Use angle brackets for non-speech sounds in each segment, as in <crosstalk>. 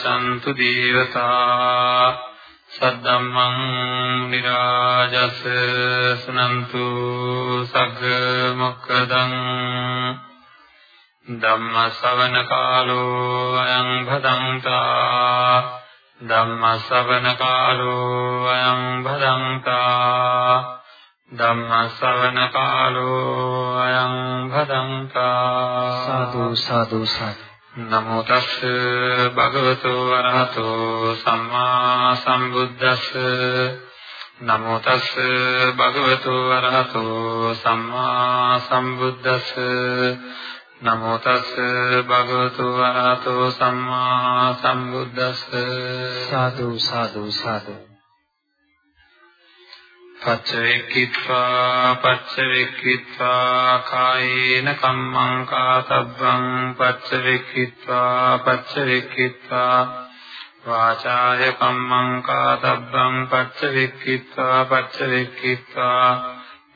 අත්‍රා ගච්ඡන්තු දේවතා සද්දම්මං නිරාජස් සුනන්තු සග්ග මොක්කදං ධම්ම ශ්‍රවණ කාලෝ අයං භදංතා ධම්ම ශ්‍රවණ කාලෝ අයං භදංතා ධම්ම ශ්‍රවණ කාලෝ අයං භදංතා සාදු සාදු සාදු. නමෝ තස් භගවතු වරහතෝ සම්මා සම්බුද්දස්ස. නමෝ තස් භගවතු වරහතෝ සම්මා සම්බුද්දස්ස. නමෝ තස් භගවතු වරහතෝ සම්මා සම්බුද්දස්ස. සාදු සාදු සාදු. පච්චවෙක්කිත්වා පච්චවෙක්කිත්වා කායේන කම්මං කාතබ්බං පච්චවෙක්කිත්වා පච්චවෙක්කිත්වා වාචාය කම්මං කාතබ්බං පච්චවෙක්කිත්වා පච්චවෙක්කිත්වා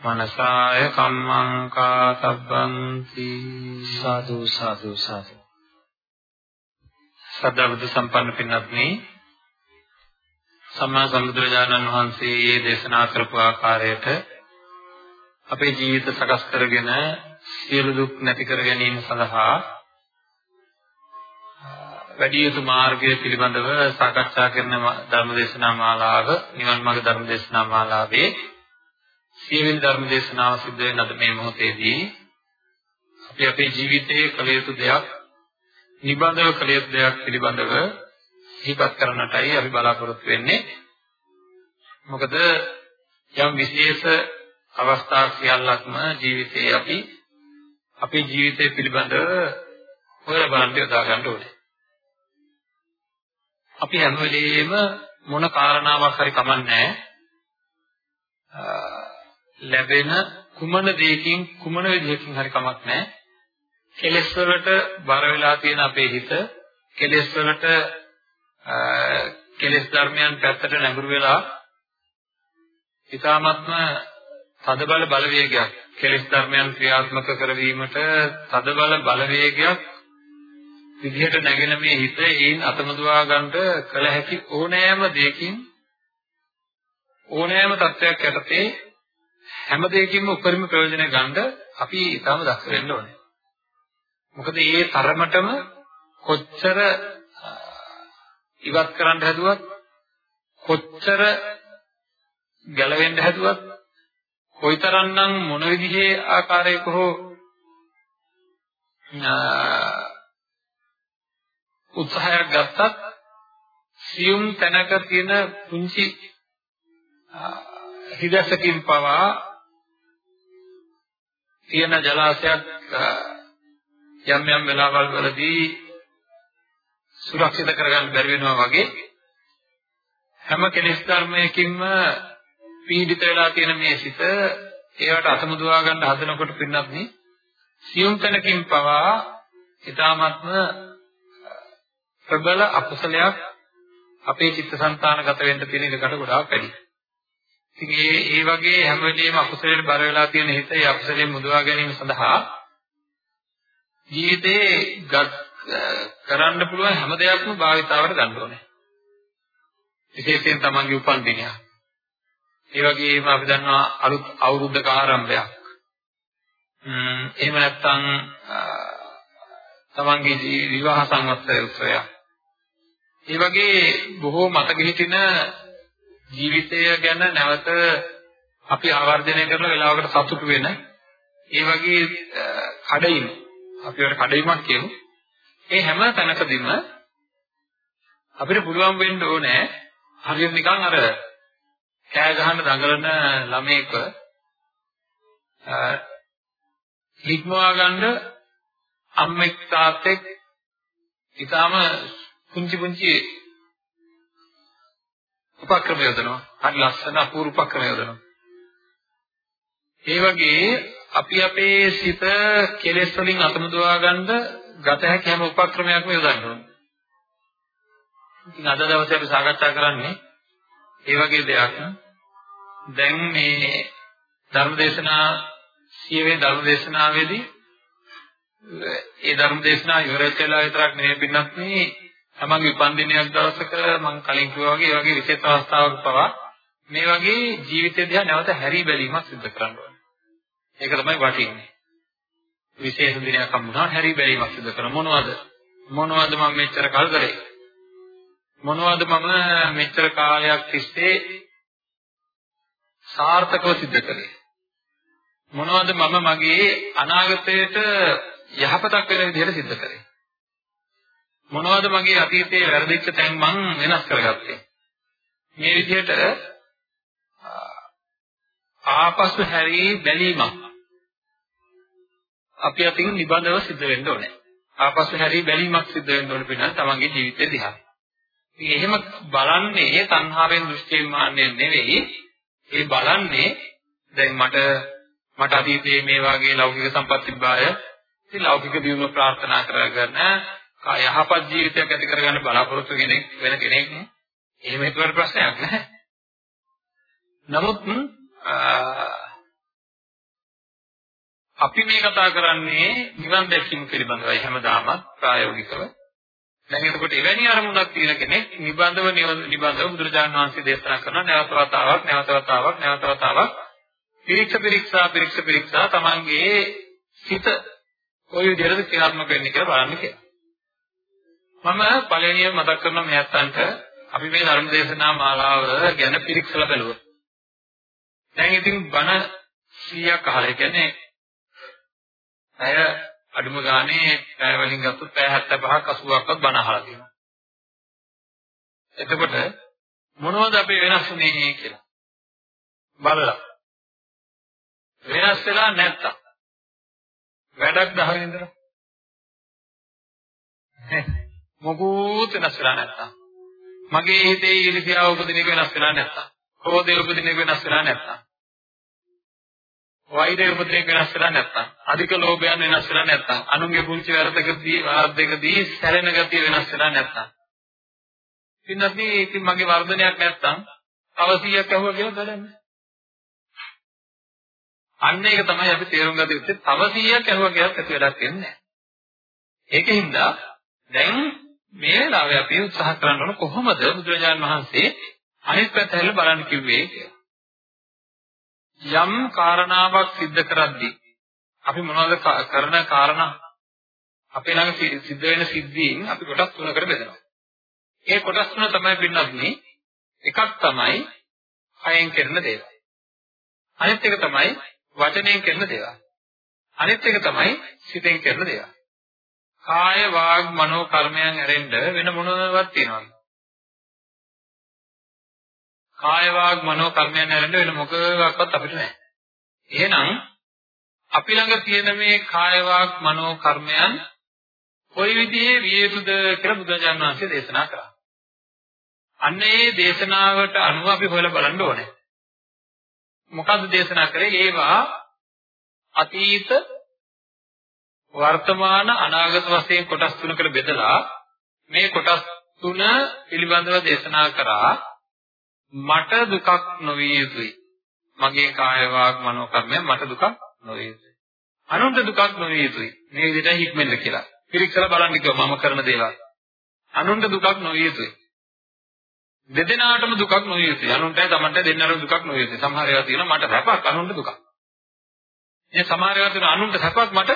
මනසාය කම්මං කාතබ්බං සාදු සාදු සාදු සදාබුද්ධ සම්පන්න පින්වත්නි සම්මා සම්බුදුරජාණන් වහන්සේ දේශනා කරපු ආකාරයට අපේ ජීවිත සකස් කරගෙන සියලු දුක් නැති කර ගැනීම සඳහා වැඩි යුතු මාර්ගය පිළිබඳව සාකච්ඡා කරන ධර්මදේශනා මාලාව නිවන් මාර්ග ධර්මදේශනා මාලාවේ සියවෙනි ධර්මදේශනාව සිද්ධ වෙන අද මේ මොහොතේදී අපි අපේ ජීවිතයේ කළ යුතු දෙයක් නිබඳව කළ යුතු දෙයක් පිළිබඳව සිහිපත් කරන්නටයි අපි බලාපොරොත්තු වෙන්නේ. මොකද යම් විශේෂ අවස්ථා සියල්ලක්ම ජීවිතයේ අපි අපේ ජීවිතය පිළිබඳව හොයලා බලන්න යොදා ගන්න ඕනේ. අපි හැම වෙලෙම මොන කාරණාවක් හරි කමන්නේ ලැබෙන කුමන දෙයකින් කුමන විදිහකින් හරි කමක් නැහැ. කෙලෙස් වලට බර වෙලා තියෙන අපේ හිත කෙලෙස් වලට කෙලෙස් ධර්මයන් පැත්තට නැඹුරු වෙලා ඊ타මත්ම තදබල බලවේගයක් කෙලෙස් ධර්මයන් ක්‍රියාත්මක කරවීමට තදබල බලවේගයක් විදිහට නැගෙන මේ හිත ඒන් අතමදුවා ගන්නට කල හැකි ඕනෑම දෙයකින් ඕනෑම තත්වයක් යටතේ හැම දෙයකින්ම උපරිම ප්‍රයෝජන ගන්න අපි ඊටම දක්ෂ වෙන්න ඕනේ. මොකද ඒ තරමටම කොච්චර ඉවත් කරන්න හැදුවත් කොච්චර ගැලවෙන්න හැදුවත් කොයිතරම්නම් මොන විදිහේ ආකාරයක හෝ උත්සාහයක් ගත්තත් සියුම් තැනක තියෙන පුංචි හිදසකින් පවා තියෙන ජලාශයක් යම් යම් වෙලාවල් වලදී සුරක්ෂිත කරගන්න බැරි වෙනවා වගේ හැම කෙලෙස් ධර්මයකින්ම පීඩිත වෙලා තියෙන මේ සිත ඒවට අතමුදවා ගන්න හදනකොට පින්නත් නේ සියුම් තැනකින් පවා ඊ타මත්ම ප්‍රබල අකුසලයක් අපේ චිත්තසංතානගත වෙන්න තියෙන ඉඩකට ගොඩාක් වැඩි. ඉතින් ඒ ඒ වගේ හැම වෙලෙම අකුසලයට බර වෙලා තියෙන හිත ඒ අකුසලයෙන් මුදවා ගැනීම සඳහා ජීවිතේ කරන්න පුළුවන් හැම දෙයක්ම භාවිතාවට ගන්න ඕනේ. විශේෂයෙන් තමන්ගේ උපන්දිනය. ඒ වගේම අපි දන්නවා අලුත් අවුරුද්දක ආරම්භයක්. ම්ම් එහෙම නැත්නම් තමන්ගේ විවාහ සංවත්සර උත්සවයක්. ඒ වගේ බොහෝ මතක හිටින ජීවිතය ගැන නැවත අපි ආවර්ජනය කරන වෙලාවකට සතුටු වෙන ඒ වගේ කඩයිම අපි වල කඩයිමක් කියමු ඒ හැම තැනකදීම අපිට පුළුවන් වෙන්න ඕනේ හරියට නිකන් අර කෑ ගහන දඟලන ළමයෙක් හික්මවා ගන්න අම්මෙක් තාත්තෙක් ඊටාම පුංචි පුංචි උපක්‍රම යොදනවා. හරි ලස්සන අපූර්ව උපක්‍රම යොදනවා. ඒ වගේ අපි අපේ සිත කෙලෙස් වලින් අතමුදවා ගන්න ගත හැකි හැම උපක්‍රමයක්ම යොදන්න ඕනේ. ඉතින් අද දවසේ අපි සාකච්ඡා කරන්නේ ඒ වගේ දෙයක්. දැන් මේ ධර්මදේශනා සියවේ ධර්මදේශනාවේදී ඒ ධර්ම දේශනා ඉවර වෙලා විතරක් නෙවෙයි පින්නත් මේ තමන්ගේ උපන්දිනයක් දවසක මම කලින් කිව්වා වගේ ඒ වගේ විශේෂ අවස්ථාවක පවා මේ වගේ ජීවිතය දිහා නැවත හැරී බැලීමක් සිදු කරන්න ඕනේ. ඒක තමයි වටින්නේ. විශේෂ දිනයක් හම්බුනා හැරී බැලීමක් සිදු කරන මොනවද? මොනවද මම මෙච්චර කල් කරේ? මොනවද මම මෙච්චර කාලයක් තිස්සේ සාර්ථකව සිද්ධ කළේ? මොනවද මම මගේ අනාගතයට යහපතක් වෙන විදිහට සිද්ධ කරේ? මොනවද මගේ අතීතයේ වැරදිච්ච තැන් මං වෙනස් කරගත්තේ? මේ විදිහට ආපසු හැරී බැලීමක් අපි අතින් නිබඳව සිද්ධ වෙන්න ඕනේ. ආපසු හැරී බැලීමක් සිද්ධ වෙන්න ඕනේ පිටන තමන්ගේ ජීවිතය දිහා. ඉතින් එහෙම බලන්නේ තණ්හාවෙන් දෘෂ්ටියෙන් මාන්නයෙන් නෙවෙයි. ඒ බලන්නේ දැන් මට මට අතීතයේ මේ වගේ ලෞකික සම්පත් තිබ්බාය. ඉතින් ලෞකික දියුණුව ප්‍රාර්ථනා කරගෙන යහපත් ජීවිතයක් ඇති කරගන්න බලාපොරොත්තු කෙනෙක් වෙන කෙනෙක් එහෙම හිතුවට ප්‍රශ්නයක් නැහැ. නමුත් අපි මේ කතා කරන්නේ නිවන් දැකීම පිළිබඳවයි හැමදාම ප්‍රායෝගිකව. දැන් එතකොට එවැනි අරමුණක් තියෙන කෙනෙක් නිබඳව නිබඳව බුදුරජාණන් වහන්සේ දේශනා කරන නැවත වතාවක් නැවත වතාවක් නැවත වතාවක් පිරික්ස පිරික්සා පිරික්ස පිරික්සා තමන්ගේ සිත කොයි විදිහටද ක්‍රියාත්මක වෙන්නේ කියලා බලන්න කියලා. මම පළවෙනියෙන් මතක් කරන මෙයන්ට අපි මේ ධර්ම දේශනා මාලාව ගැන පිරික්සලා බලුවා. දැන් ඉතින් බණ 100ක් අහලා කියන්නේ අය අඩුම ගානේ පැය වලින් ගත්තොත් පැය 75ක් 80ක්වත් බණ අහලා තියෙනවා. එතකොට මොනවද අපි වෙනස් වෙන්නේ කියලා බලලා වෙනස් වෙලා නැත්තම් වැඩක් දහගෙන ඉඳලා <laughs> මොකුත් වෙනස් වෙලා නැත්තම් මගේ හිතේ ඊර්ෂ්‍යාව උපදින එක වෙනස් වෙලා නැත්තම් ක්‍රෝධය උපදින එක වෙනස් වෙලා නැත්තම් වෛරය උපදින එක වෙනස් වෙලා නැත්තම් අධික ලෝභයන් වෙනස් වෙලා නැත්තම් අනුන්ගේ පුංචි වැරදකදී වාර්ධකදී සැරෙන ගතිය වෙනස් වෙලා නැත්තම්. ඉතින් ඉතින් මගේ වර්ධනයක් නැත්තම් තව 100ක් අහුවා කියලා බලන්න. අන්න ඒක තමයි අපි තේරුම් ගත යුත්තේ තව 100ක් අහුවා කියලාත් ඇති වැඩක් වෙන්නේ නැහැ. ඒකින්ද දැන් මේ වෙලාවේ අපි උත්සාහ කරන්න ඕන කොහොමද බුදුරජාණන් වහන්සේ අනිත් පැත්ත හැරිලා බලන්න කිව්වේ කියලා. යම් කාරණාවක් සිද්ධ කරද්දී අපි මොනවද කරන කාරණා අපේ ළඟ සිද්ධ වෙන සිද්ධීන් අපි කොටස් තුනකට බෙදනවා. ඒ කොටස් තුන තමයි පින්නත්නි එකක් තමයි කයෙන් කරන දේවල්. අනිත් එක තමයි වචනයෙන් කරන දේවල්. අනිත් එක තමයි සිතෙන් කරන දේවල්. කාය වාග් මනෝ කර්මයන් ඇරෙන්න වෙන මොනවද තියෙනවද? කාය වාග් මනෝ කර්මයන් ඇරෙන්න වෙන මොකක්වත් අපිට නැහැ. එහෙනම් අපි ළඟ තියෙන මේ කාය වාග් මනෝ කර්මයන් කොයි විදිහේ විය යුතුද කියලා බුදුරජාණන් වහන්සේ දේශනා කළා. අන්න ඒ දේශනාවට අනුව අපි හොයලා බලන්න ඕනේ. මොකද්ද දේශනා කරේ? ඒවා අතීත වර්තමාන අනාගත වශයෙන් කොටස් තුනකට බෙදලා මේ කොටස් තුන පිළිබඳව දේශනා කරා මට දුකක් නොවිය යුතුයි. මගේ කාය වාග් මනෝ කර්මය මට දුකක් නොවිය යුතුයි. අනුන්ට දුකක් නොවිය යුතුයි. මේ විදිහට හික්මෙන්න කියලා. පිරික්සලා බලන්න කිව්වා මම කරන දේවල්. අනුන්ට දුකක් නොවිය යුතුයි. දෙදෙනාටම දුකක් නොවිය යුතුයි. අනුන්ටයි තමන්ට දෙන්නටම දුකක් නොවිය යුතුයි. සමහර ඒවා තියෙනවා මට සැපක් අනුන්ට දුකක්. මේ සමහර ඒවා තියෙනවා අනුන්ට සැපක් මට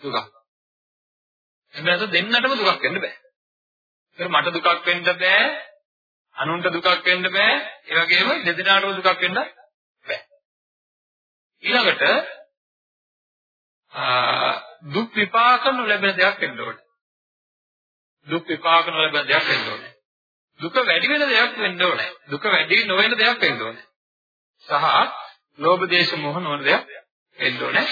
දුකක්. එබැවින් දෙන්නටම දුකක් වෙන්න බෑ. ඒක මට දුකක් වෙන්න බෑ. අනුන්ට දුකක් වෙන්න බෑ. ඒ වගේම දෙදෙනාටම දුකක් වෙන්න බෑ. ඊළඟට දුක් විපාක නොලැබෙන දෙයක් වෙන්න ඕනේ. දුක් විපාක නොලැබෙන දෙයක් වෙන්න ඕනේ. දුක වැඩි වෙන දෙයක් වෙන්න ඕනේ. දුක වැඩි නොවන දෙයක් වෙන්න ඕනේ. සහ ලෝභ දේශ මොහ නොවන දෙයක් වෙන්න ඕනේ.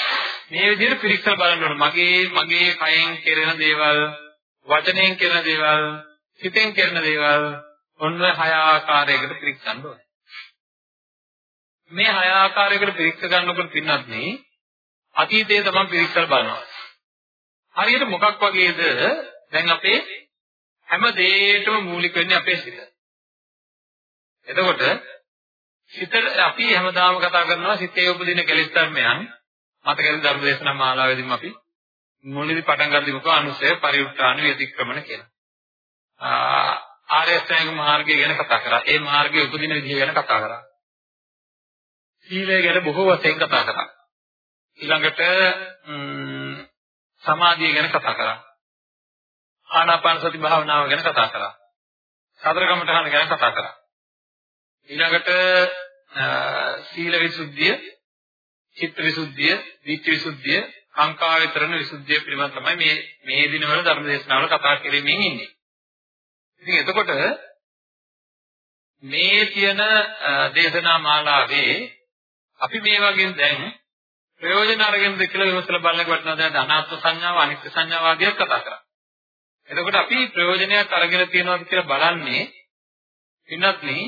මේ විදිහට පිරික්සලා බලන්න ඕන. මගේ මගේ කයෙන් කෙරෙන දේවල්, වචනයෙන් කෙරෙන දේවල්, සිතෙන් කෙරෙන දේවල් ඔන්න හය ආකාරයකට පිරික්සන්න ඕනේ. මේ හය ආකාරයකට පිරික්ස ගන්නකොට පින්නත් නේ අතීතයේ තමයි පිරික්සලා බලනවා. හරියට මොකක් වගේද දැන් අපේ හැම දෙයකටම මූලික වෙන්නේ අපේ සිත. එතකොට සිත අපි හැමදාම කතා කරනවා සිතේ උපදින කෙලෙස් ධර්මයන් මතකද ධර්ම දේශනා මාලාවේදීම අපි මුලදී පටන් ගන්න දීමක අනුසය පරිඋත්‍රාණ ව්‍යතික්‍රමණ කියලා. ආර්ය අෂ්ටාංග මාර්ගය ගැන කතා කරා. ඒ මාර්ගයේ උපදින විදිහ ගැන කතා කරා. සීලය ගැන බොහෝ වශයෙන් කතා කරා. ඊළඟට සමාධිය ගැන කතා කරා. ආනාපාන සති භාවනාව ගැන කතා කරා. සතර කමඨහන ගැන කතා කරා. ඊළඟට සීල විසුද්ධිය, චිත්ත විසුද්ධිය, ධිට්ඨි විසුද්ධිය, කාංකා විතරණ විසුද්ධිය පිළිබඳ තමයි මේ මේ දිනවල ධර්ම දේශනාවල කතා කරමින් ඉන්නේ. ඉතින් එතකොට මේ කියන දේශනා මාලාවේ අපි මේ වගේ දැන් ප්‍රයෝජන අරගෙනද කියලා විමසලා බලන්න වටිනවා දැන් අනාත්ම සංඥාව අනිත්‍ය සංඥාව ආදියක් කතා කරා. එතකොට අපි ප්‍රයෝජනයක් අරගෙන තියනවාද කියලා බලන්නේ ඉන්නත් නේ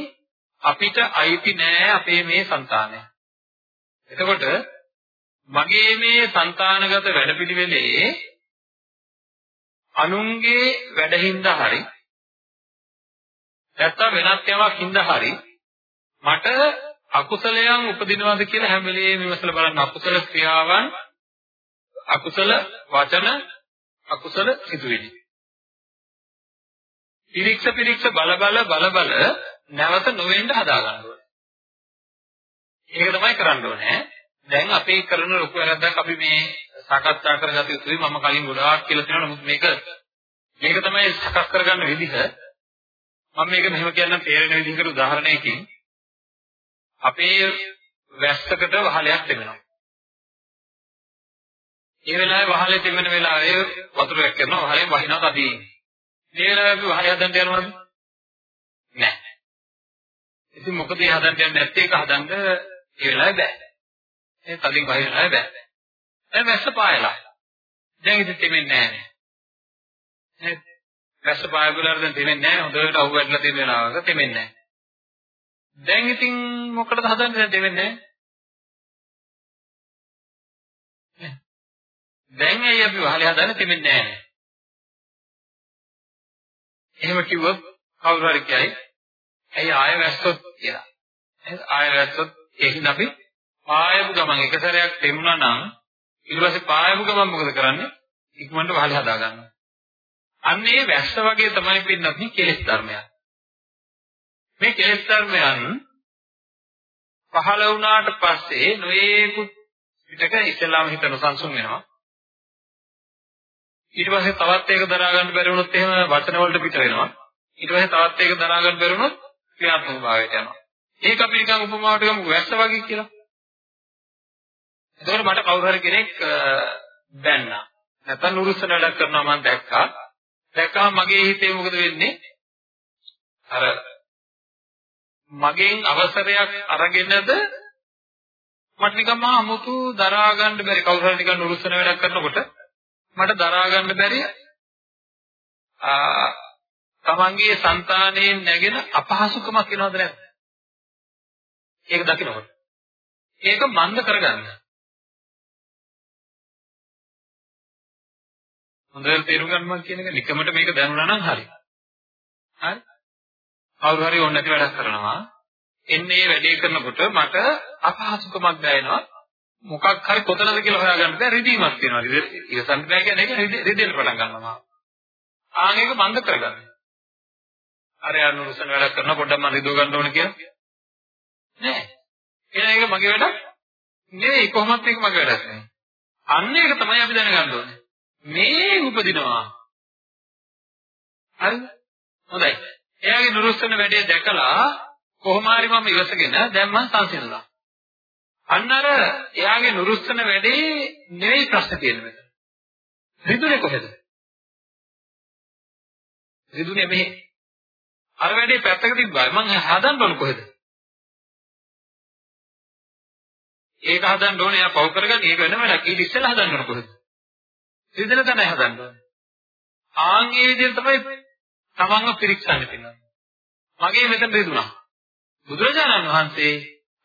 අපිට අයිති නෑ අපේ මේ సంతානය. එතකොට මගේ මේ సంతානගත වැඩපිළිවෙලේ අනුන්ගේ වැඩහිඳ හරි නැත්තම් වෙනත් යමක් හින්ද හරි මට අකුසලයන් උපදිනවද කියලා හැම වෙලේම විමසලා බලන්න. අකුසල ක්‍රියාවන් අකුසල වචන අකුසල සිතුවිලි. පිරික්ස පිරික්ස බල බල බල බල නැවත නොවෙන්න හදා ගන්න ඕනේ. ඒක තමයි කරන්න ඕනේ. දැන් අපි කරන ලොකු වැරද්දක් අපි මේ සාකච්ඡා කරගත යුතුයි. මම කලින් ගොඩාක් කියලා තියෙනවා. නමුත් මේක මේක තමයි සකස් කරගන්න විදිහ. මම මේක මෙහෙම කියන්නම් තේරෙන විදිහකට උදාහරණයකින් අපේ වැස්සකට වහලයක් තිබෙනවා. ඒ වෙලාවේ වහලේ තිබෙන වෙලාවේ වතුරක් කරනවා වහලෙන් වහිනවා තදී. මේ වෙලාවේ අපි වහලේ හදන්න යනවද? නැහැ. ඉතින් මොකද ඒ හදන්න යන්නේ නැත්තේ ඒක හදන්න ඒ වෙලාවේ බෑ. ඒ තදින් වහිනවා බෑ. දැන් වැස්ස පායලා. දැන් ඉතින් තෙමෙන්නේ නැහැ. නේද? වැස්ස පායගුලාර දැන් තෙමෙන්නේ නැහැ. හොඳට අහු වැටලා තියෙන වෙලාවක තෙමෙන්නේ නැහැ. දැන් ඉතින් මොකටද හදන්නේ? දැන් දෙවෙන්නේ දැන් ඇයි අපි වහලේ හදන්නේ? තෙමෙන්නේ නැහැ. එහෙම කිව්වොත් කවුරු හරි කියයි ඇයි ආය වැස්සොත්? කියලා. ආය වැස්සොත්? ඒකින් අපි පායපු ගමන් එක සැරයක් තෙමුණා නම් ඊට පස්සේ පායපු ගමන් මොකද කරන්නේ? ඉක්මනට වහලේ හදා ගන්නවා අන්න ඒ වැස්ස වගේ තමයි පින්නත් කෙලෙස් ධර්මයක් මේ කෙලෙස් ධර්මයන් පහළ වුණාට පස්සේ නොයේකුත් පිටක ඉස්ලාම හිත නොසන්සුන් වෙනවා. ඊට පස්සේ තවත් ඒක දරා ගන්න බැරි වුණොත් එහෙම වචන වලට පිට වෙනවා. ඊට පස්සේ තවත් ඒක දරා ගන්න බැරි වුණොත් ක්‍රියාත්මක භාවයට යනවා. ඒක අපි නිකන් උපමාවට ගමු වැස්ස වගේ කියලා. එතකොට මට කවුරු හරි කෙනෙක් දැන්නා. නැත්නම් නුරුස්සන වැඩක් කරනවා මම දැක්කා. දැක්කම මගේ හිතේ මොකද වෙන්නේ? අර මගෙන් අවසරයක් අරගෙනද මට නිකන් මහා අමුතු දරා ගන්න බැරි කවුරු හරි නිකන් උරුස්සන වැඩක් කරනකොට මට දරා ගන්න බැරි ආ තමන්ගේ సంతානයෙන් නැගෙන අපහසුකමක් එනවද නැද්ද? ඒක දකින්නකොට. ඒක මන්ද කරගන්න. හොඳට තේරුම් ගන්න මම කියන එක නිකමට මේක දැනුණා නම් හරි. හරි? කවුරු හරි ඕන නැති වැඩක් කරනවා. එන්නේ වැඩේ කරනකොට මට අපහසුකමක් දැනෙනවා. මොකක් හරි කොතනද කියලා හොයාගන්න බැහැ රිදීමක් තියෙනවා. ඉවසන්න බෑ කියන්නේ ඒක රිදෙන්න පටන් ගන්නවා. ආන් ඒක බඳ කරගන්න. අර අනුරුසන වැඩක් කරන පොඩ්ඩක් මම රිදව ගන්න ඕන කියලා. නෑ. එහෙනම් ඒක මගේ වැඩක් නෙවෙයි කොහොමත් ඒක මගේ වැඩක් නෙවෙයි. අන්න ඒක තමයි අපි දැනගන්න ඕනේ. මේ උපදිනවා හරිද හොඳයි එයාගේ නුරුස්සන වැඩේ දැකලා කොහොම හරි මම ඉවසගෙන දැන් මම සංසිඳුණා. අන්න අර එයාගේ නුරුස්සන වැඩේ නෙවෙයි ප්‍රශ්න තියෙන්නේ මෙතන. රිදුනේ කොහෙද? රිදුනේ මෙහෙ. අර වැඩේ පැත්තක තිබ්බා. මං හදන්න ඕන කොහෙද? ඒක හදන්න ඕනේ එයා පව් කරගන්න ඒක වෙනම වැඩක්. ඊට ඉස්සෙල්ලා හදන්න ඕන කොහෙද? රිදෙන තැනයි හදන්න ඕනේ. ආන් ඒ විදිහට තමයි තමන්ව පිරික්සන්න තියෙනවා. මගේ මෙතන රිදුනා. බුදුරජාණන් වහන්සේ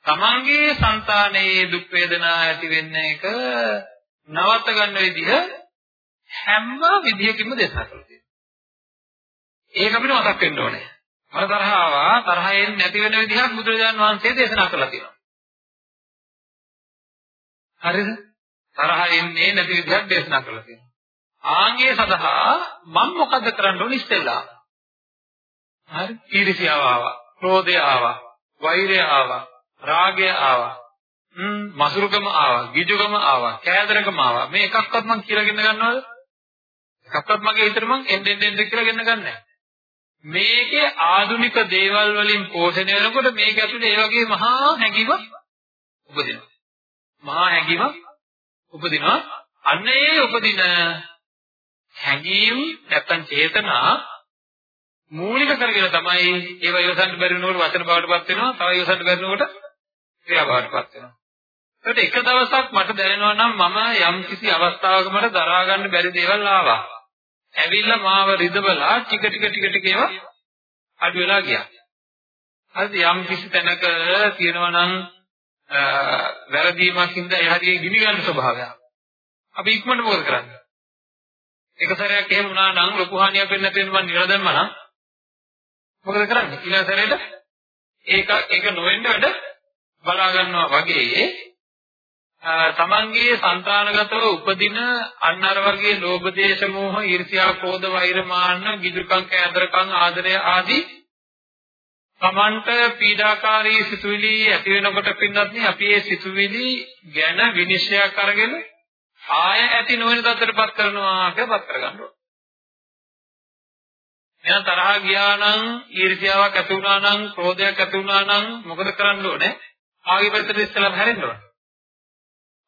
තමන්ගේ సంతානයේ දුක් වේදනා ඇති වෙන්න එක නවත්ත ගන්න විදිහ හැම විදිහකින්ම දේශනා කරලා තියෙනවා. ඒක අපිට මතක් වෙන්න ඕනේ. අර තරහවා තරහෙන් නැති වෙන විදිහක් බුදුරජාණන් වහන්සේ දේශනා කරලා තියෙනවා. හරිද? තරහින් නැති විදිහක් දේශනා කරලා තියෙනවා. ආන්ගේ සඳහා මම මොකද කරන්න ඕනේ ඉස්සෙල්ලා? හරි. ඊර්ෂ්‍යාව ආවා, ක්‍රෝධය ආවා, වෛරය ආවා, රාගය ආවා. ම්ම් මසුරුකම ආවා, ගිජුකම ආවා, කෑදරකම ආවා. මේ එකක්වත් මං කියලා ගෙන ගන්නවද? එකක්වත් මගේ හිතට මං එන්න එන්න එන්න කියලා ගෙන ගන්නෑ. මේකේ ආධුනික දේවල් වලින් පෝෂණය වෙනකොට මේක ඇතුලේ ඒ වගේ මහා හැඟීමක් උපදිනවා. මහා හැඟීමක් උපදිනවා. අන්න ඒ උපදින හැඟීම් නැත්තම් චේතනා මූලික කරගෙන තමයි ඒව ඉවසන්න බැරි වෙනකොට වචන බවටපත් වෙනවා. තව ඉවසන්න බැරි වෙනකොට ක්‍රියා බවටපත් වෙනවා. ඒකට එක දවසක් මට දැනෙනවා නම් මම යම් කිසි අවස්ථාවක මට දරා ගන්න බැරි දේවල් ආවා. ඇවිල්ලා මාව රිදවලා ටික ටික ටික ටික ඒවා අඩු වෙලා ගියා. හරිද යම් කිසි තැනක තියෙනවා නම් වැරදීමක් හින්දා ඒ හරිය ගිනි ගන්න ස්වභාවයක්. අපි ඉක්මනට මොකද කරන්නේ? එක සැරයක් එහෙම වුණා නම් ලොකු හානියක් වෙන්නේ නැති වෙන මං නිරල දැම්මා නම් මොකද කරන්නේ? ඊළඟ සැරේට ඒක ඒක නොවෙන්න වැඩ බලා ගන්නවා වගේ තමන්ගේ సంతානගතව උපදින අන්නර වගේ ලෝභ දේශ මොහ ඊර්ෂ්‍යා කෝධ වෛර මාන්න ගිදුකම් කෑදරකම් ආදරය ආදී තමන්ට පීඩාකාරී සිතුවිලි ඇති වෙනකොට පින්නත් නේ අපි ඒ සිතුවිලි ගැන විනිශ්චයක් අරගෙන ආය ඇති නොවන තත්ත්වයටපත් කරනවා කියලා පත් කරගන්නවා. එහෙනම් තරහ ගියා නම් ඊර්ෂ්‍යාවක් ඇති වුණා නම් ක්‍රෝධයක් ඇති වුණා නම් මොකද කරන්න ඕනේ? ආගේ පැත්තට ඉස්සෙල්ලා හැරෙන්න ඕනේ.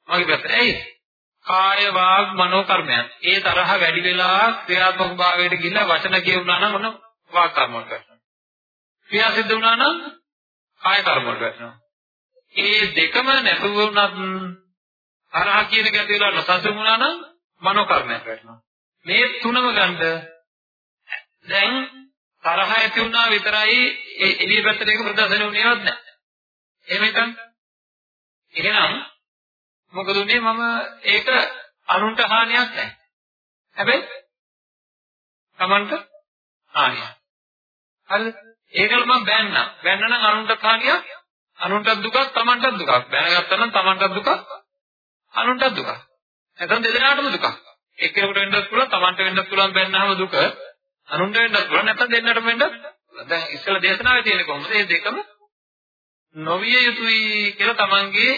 ආගේ පැත්තට. ඇයි? කාය වාග් මනෝ කර්මයන්. ඒ තරහ වැඩි වෙලා ක්‍රියාත්මක භාවයට ගිහිල්ලා වචන කියුණා නම් ඔන්න වාග් කර්ම වලට වැටෙනවා. ක්‍රියා සිද්ධ වුණා නම් කාය කර්ම වලට වැටෙනවා. ඒ දෙකම නැතුව වුණත් තරහ කියන එක ඇති වෙලා නොසන්සුන් වුණා නම් මනෝ කර්මයක් වැටෙනවා. මේ තුනම ගන්න දැන් තරහ ඇති වුණා විතරයි එළිය පැත්තට ඒක ප්‍රදර්ශනය වුණේවත් නැහැ. එහෙම හිතන්න. එහෙනම් මොකද උනේ මම ඒක අනුන්ට හානියක් නැහැ. හැබැයි Tamanට හානියක්. හරිද? ඒකල මම බෑන්නම්. බෑන්න නම් අනුන්ට හානියක්, අනුන්ට දුකක්, Tamanට දුකක්. බෑනගත්තා නම් Tamanට දුකක්, අනුන්ට දුකක්. නැත්නම් දෙදෙනාටම දුකක්. එක්කෙනෙකුට වෙන්නත් පුළුවන්, Tamanට වෙන්නත් පුළුවන් බෑන්නාම දුක. අනුන්ට වෙන්නත් පුළුවන්, නැත්නම් දෙන්නටම වෙන්නත් දැන් ඉස්සෙල්ලා දේශනාවේ තියෙන්නේ කොහොමද? මේ දෙකම නොවිය යුතුයි කියලා Tamanගේ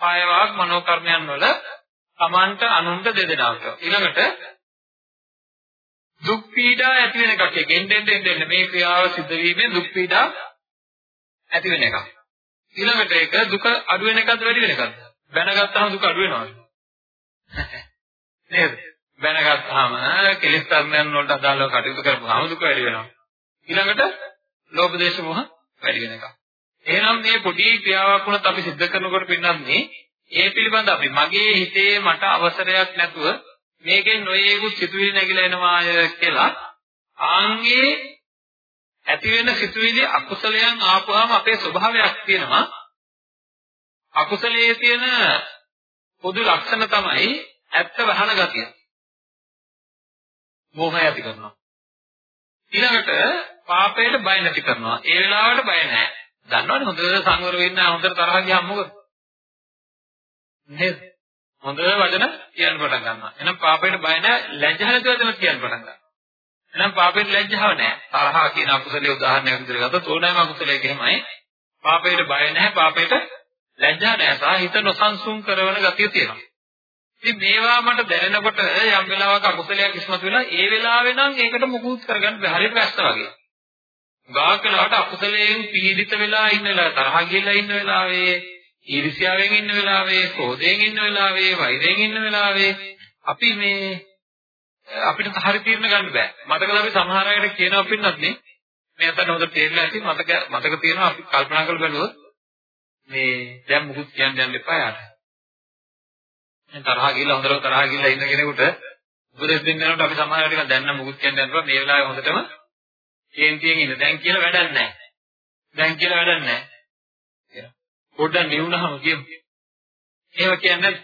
කායවාග් මනෝකර්මයන් වල Tamanට අනුන්ට දෙදෙනාට. ඊළඟට දුක් පීඩා ඇති වෙන එකක්. ගෙන්ඩෙන් දෙන්න මේ ක්‍රියාව සිද්ධ වීමෙන් දුක් පීඩා ඇති වෙන එකක්. ඊළඟට ඒක දුක අඩු වෙන එකක්ද වැඩි වෙන එකක්ද? බැනගත්තාම දුක අඩු වෙනවද? නේද? බැනගත්තාම කෙලෙස් කර්මයන් වලට අදාළව කටයුතු කරපුවාම දුක වැඩි වෙනවා. ඊළඟට ලෝභ දේශ මොහ වැඩි වෙන එකක්. එහෙනම් මේ පොඩි ක්‍රියාවක් වුණත් අපි සිද්ධ කරනකොට පින්නත් මේ ඒ පිළිබඳ අපි මගේ හිතේ මට අවසරයක් නැතුව මේකෙන් නොයේකුත් සිතුවිලි නැగిලා එනවාය කියලා ආන්ගේ ඇති වෙන සිතුවිලි අකුසලයන් ආපුවාම අපේ ස්වභාවයක් තියෙනවා අකුසලයේ තියෙන පොදු ලක්ෂණ තමයි ඇත්ත වහන ගතිය. මෝහය ඇති කරනවා. ඊළඟට පාපයට බය නැති කරනවා. ඒ වෙලාවට බය නැහැ. දන්නවනේ හොඳ සංවර වෙන්න හොඳට තරහ ගියාම මොකද? නේද? හොඳ වචන කියන්න පටන් ගන්නවා. එහෙනම් පාපයට බය නැහැ, ලැජ්ජා නැති වචන කියන්න පටන් ගන්නවා. එහෙනම් පාපයට ලැජ්ජාව නැහැ. තරහ කියන අකුසලයේ උදාහරණයක් විදිහට ගත්තොත් ඕනෑම අකුසලයක එහෙමයි. පාපයට බය නැහැ, පාපයට ලැජ්ජා නැහැ. සහ හිත නොසන්සුන් කරන ගතිය තියෙනවා. ඉතින් මේවා මට දැනෙනකොට යම් වෙලාවක අකුසලයක් ඉස්මතු වෙලා ඒ වෙලාවේ නම් ඒකට මුකුත් කරගන්න බැහැ. හරියට වැස්ස වගේ. ගාක් වෙලාවට අකුසලයෙන් පීඩිත වෙලා ඉන්න වෙලාව තරහ ගිහලා ඉන්න වෙලාවේ ඊර්ෂ්‍යාවෙන් ඉන්න වෙලාවේ ක්‍රෝධයෙන් ඉන්න වෙලාවේ වෛරයෙන් ඉන්න වෙලාවේ අපි මේ අපිට හරි තීරණ ගන්න බෑ මතකද අපි සමහර අයට කියනවා පින්නත් නේ මේ අතන හොඳ තේරෙලා ඇති මතක මතක තියෙනවා අපි කල්පනා කරලා බලුවොත් මේ දැන් මුකුත් කියන්න යන්න එපා යාට දැන් තරහ ගිහලා හොඳට තරහ ගිහලා ඉන්න කෙනෙකුට උපදෙස් දෙන්න යනකොට අපි සමහර අයට දැන් නම් මුකුත් කියන්න යන්න එපා මේ වෙලාවේ හොඳටම කේන්තියෙන් ඉන්න. දැන් කියලා වැඩක් නැහැ. දැන් කියලා වැඩක් නැහැ. පොඩ්ඩක් නිවුනහම කියමු. එහෙම කියන්නේ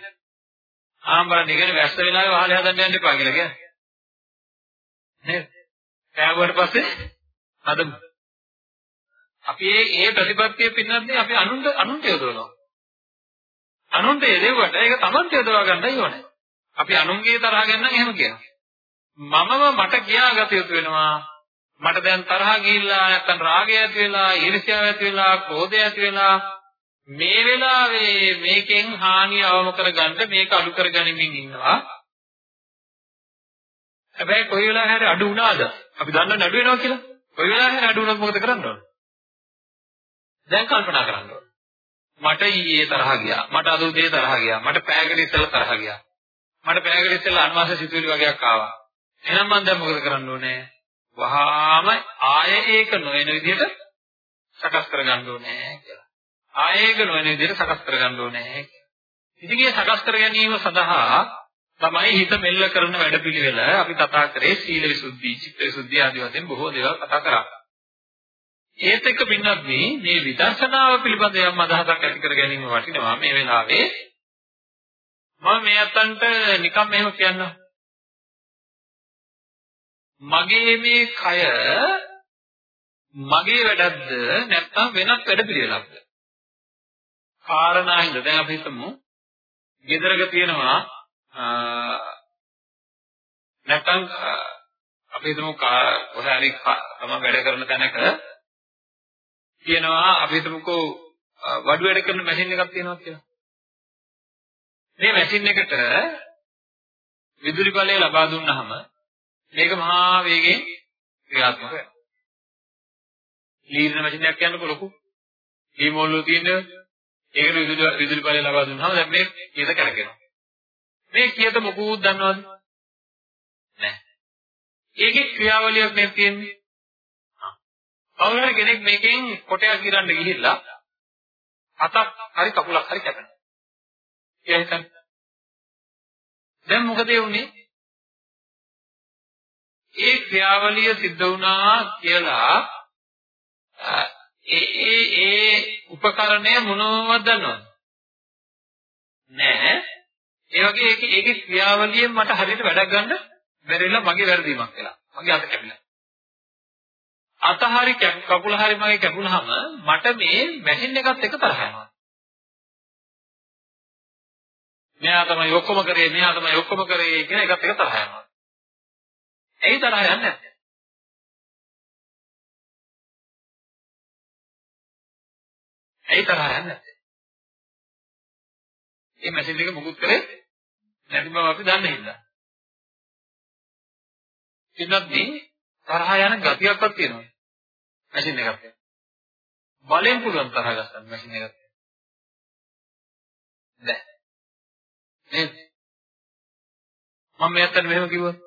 ආම්බරන් ඉගෙන වැස්ස වෙලාවේ වහලේ හදන්න යන්න එපා කියලා කියන්නේ. නේද? කෑවුවට පස්සේ හදමු. අපි මේ ඒ ප්‍රතිපත්තිය පින්නන්නේ අපි අනුන්ට අනුන්ට යොදවනවා. අනුන්ට යදෙව්වට ඒක Tamanට යොදවා ගන්නයි ඕනේ. අපි අනුන්ගේ තරහ ගන්න එහෙම කියනවා. මමම මට කියාගත යුතු වෙනවා මට දැන් තරහ ගිහිල්ලා නැත්තම් රාගය ඇති වෙලා ඊර්ෂ්‍යාව ඇති වෙලා ක්‍රෝධය ඇති වෙලා මේ වෙලාවේ මේකෙන් හානිය අවම කරගන්න මේක අඩු කරගනිමින් ඉන්නවා. හැබැයි කොයි වෙලාවෙ හරි අඩු වුණාද? අපි දන්නවනේ අඩු වෙනවා කියලා. කොයි වෙලාවෙ හරි අඩු වුණොත් මොකද කරන්න ඕන? දැන් කල්පනා කරන්න ඕන. මට ඊයේ තරහ ගියා. මට අද උදේ තරහ ගියා. මට පැයකට ඉස්සෙල්ලා තරහ ගියා. මට පැයකට ඉස්සෙල්ලා අන්වාස සිතුවිලි වගේක් ආවා. එහෙනම් මම දැන් මොකද කරන්න ඕනේ? වහාම ආයෙ ඒක නොවන විදිහට සකස් කරගන්න ඕනේ. කියලා. ආයෙ ඒක නොවන විදිහට සකස් කරගන්න ඕනේ කියලා. ඉතින් මේ සකස් කර ගැනීම සඳහා තමයි හිත මෙල්ල කරන වැඩපිළිවෙල අපි කතා කරේ සීල විසුද්ධි, චිත්ත විසුද්ධි ආදී වශයෙන් බොහෝ දේවල් කතා කරා. ඒත් එක්ක පින්නත් මේ විදර්ශනාව පිළිබඳ යම් අදහසක් ඇති කර ගැනීම වටිනවා මේ වෙලාවේ. මම මේ අතන්ට නිකම් මෙහෙම කියන්නම්. මගේ මේ කය මගේ වැඩක්ද නැත්නම් වෙනත් වැඩ පිළිවෙලක්ද? කාරණා හින්දා දැන් අපි හිතමු ගෙදරක තියෙනවා නැත්නම් අපි හිතමු කොහේ හරි තම වැඩ කරන තැනක තියෙනවා අපි හිතමුකෝ වඩු වැඩ කරන මැෂින් එකක් තියෙනවා කියලා. මේ මැෂින් එකට විදුලි බලය ලබා දුන්නාම මේක මහා වේගයෙන් ක්‍රියාත්මක වෙනවා. ලීන මැෂින් එකක් කියන්නකො ලොකු. මේ මොල්ල තියෙන ඒකට විදුලි විදුලි බලය ලබා දුන්නාම දැන් මේ කීත කරගෙනවා. මේ කීත මොකුත් දන්නවද? නැහැ. ඒකේ ක්‍රියාවලියක් නේ තියෙන්නේ. කවුරු හරි කෙනෙක් මේකෙන් කොටයක් ගිරන්න ගිහිල්ලා අතක් හරි කකුලක් හරි කැපෙනවා. කියලා හිතන්න. දැන් මොකද වුනේ? ඒ ක්‍රියාවලිය සිද්ධ වුණා කියලා ඒ ඒ ඒ උපකරණය මොනවද දන්නවද? නෑ. ඒ වගේ ඒක ඒකේ ක්‍රියාවලියෙන් මට හරියට වැඩක් ගන්න බැරිලා මගේ වැරදීමක් කියලා. මගේ අත කැපිලා. අත හරි කකුල හරි මගේ කැපුණාම මට මේ මැෂින් එකත් එක්ක තරහ යනවා. මෙයා තමයි ඔක්කොම කරේ මෙයා තමයි ඔක්කොම කරේ කියන එකත් එක්ක තරහ යනවා. ඇයි තරහ යන්නේ නැත්තේ? ඇයි තරහ යන්නේ නැත්තේ? මේ මැෂින් එක මුකුත් කරේ නැති බව අපි දන්නේ හින්දා. ඉන්නත්දී තරහ යන ගතියක්වත් තියෙනවා. මැෂින් එකක්. බලෙන් පුළුවන් තරහ ගන්න මැෂින් එකක්. නෑ. නේද? මම මෙයාට මෙහෙම කිව්වොත්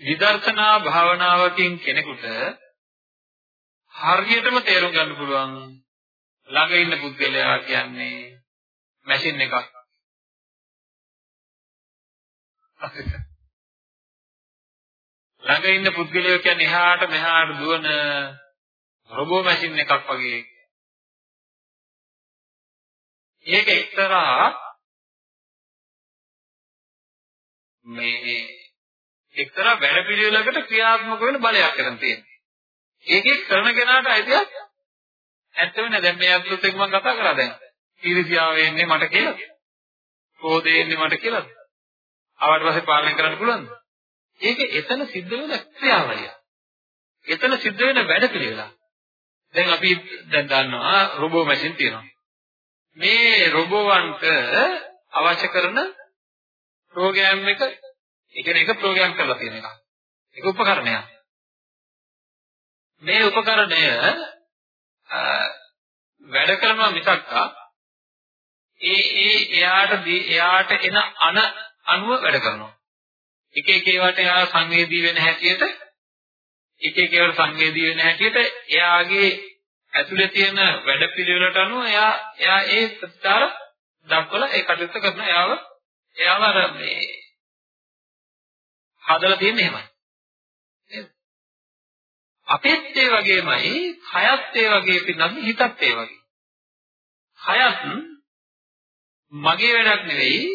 විදර්ශනා භාවනාවකින් කෙනෙකුට හරියටම තේරුම් ගන්න පුළුවන් ළඟ ඉන්න පුද්ගලයා කියන්නේ මැෂින් එකක්. ළඟ ඉන්න පුද්ගලයා කියන්නේ එහාට මෙහාට දුවන රොබෝ මැෂින් එකක් වගේ. ඒක එක්තරා මේ එක්තරා වැඩපිළිවෙලකට ක්‍රියාත්මක වෙන බලයක් කරන් තියෙනවා. ඒකේ කරන කෙනාට අයිතියක් ඇත්තම නෑ දැන් මේ අතුත් එක්ක මම කතා කරා දැන්. ඊර්ෂ්‍යාව එන්නේ මට කියලා. ක්‍රෝධය එන්නේ මට කියලාද? ආවට පස්සේ පාලනය කරන්න පුළුවන්ද? ඒක එතන සිද්ධ වෙන ක්‍රියාවලිය. එතන සිද්ධ වෙන වැඩපිළිවෙල. දැන් අපි දැන් දන්නවා රොබෝ මැෂින් තියෙනවා. මේ රොබෝවන්ට අවශ්‍ය කරන ප්‍රෝග්‍රෑම් එක ඒ කියන්නේ ඒක ප්‍රෝග්‍රෑම් කරලා තියෙන එකක්. ඒක උපකරණයක්. මේ උපකරණය වැඩ කරනවා මිසක් ඒ ඒ එයාට එයාට එන අන අණුව වැඩ කරනවා. එක එක ඒවාට එයා සංවේදී වෙන හැටියට එක එක ඒවාට සංවේදී වෙන හැටියට එයාගේ ඇතුලේ තියෙන වැඩ පිළිවෙලට අනුව එයා එයා ඒ ප්‍රතිචාර දක්වලා ඒ කටයුත්ත කරන එයාව එයාව අර මේ හදලා තියෙන්නේ එහෙමයි. නේද? අපෙත් ඒ වගේමයි, කයත් ඒ වගේ පින්නත් හිතත් ඒ වගේ. කයත් මගේ වැඩක් නෙවෙයි,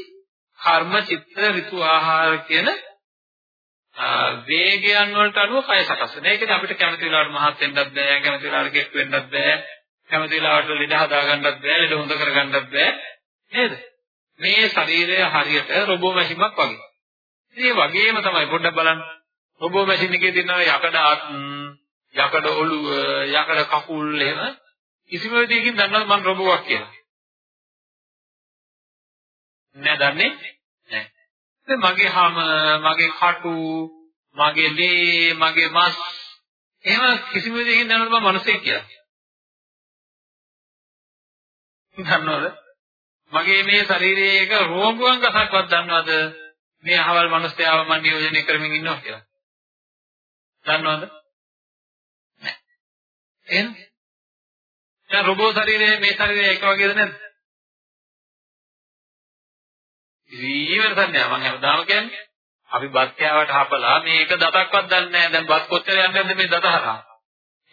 කර්ම, චිත්ත, ඍතු, ආහාර කියන වේගයන් වලට අනුව කය සකස් වෙනවා. ඒකනේ අපිට කැමති වෙලාවට මහත් වෙන්නත් බෑ, කැමති වෙලාවට කෙට් වෙන්නත් බෑ, කැමති වෙලාවට ලෙඩ හදා ගන්නත් බෑ, ලෙඩ හොඳ කර ගන්නත් බෑ. නේද? මේ ශරීරය හරියට රොබෝ මැෂිමක් වගේ. මේ වගේම තමයි පොඩ්ඩක් බලන්න. රොබෝ මැෂින් එකේ තියෙන යකඩ අත්, යකඩ ඔළුව, යකඩ කකුල් එහෙම කිසිම විදියකින් දන්නවද මම රොබෝවක් කියලා? නෑ දන්නේ නෑ. මගේ හැම මගේ කටු මගේ දේ මගේ මස් එහෙම කිසිම විදිහකින් දැනනොත් මම මිනිසෙක් කියලා. දන්නවද? මගේ මේ ශරීරයේ එක රෝගුවන් ගසක්වත් දන්නවද? මේ අහවල් මිනිස්යාව මම නියෝජනය කරමින් ඉන්නවා කියලා. දන්නවද? නැහැ. එහෙනම් දැන් රොබෝ ශරීරයේ මේ ශරීරය එක වගේද නැද්ද? ජීවර සංඥා මම හැමදාම කියන්නේ. අපි බත් කෑවට හපලා මේක දතක්වත් දන්නේ නැහැ. දැන් බත් කොච්චර යන්නද මේ දත හරහා?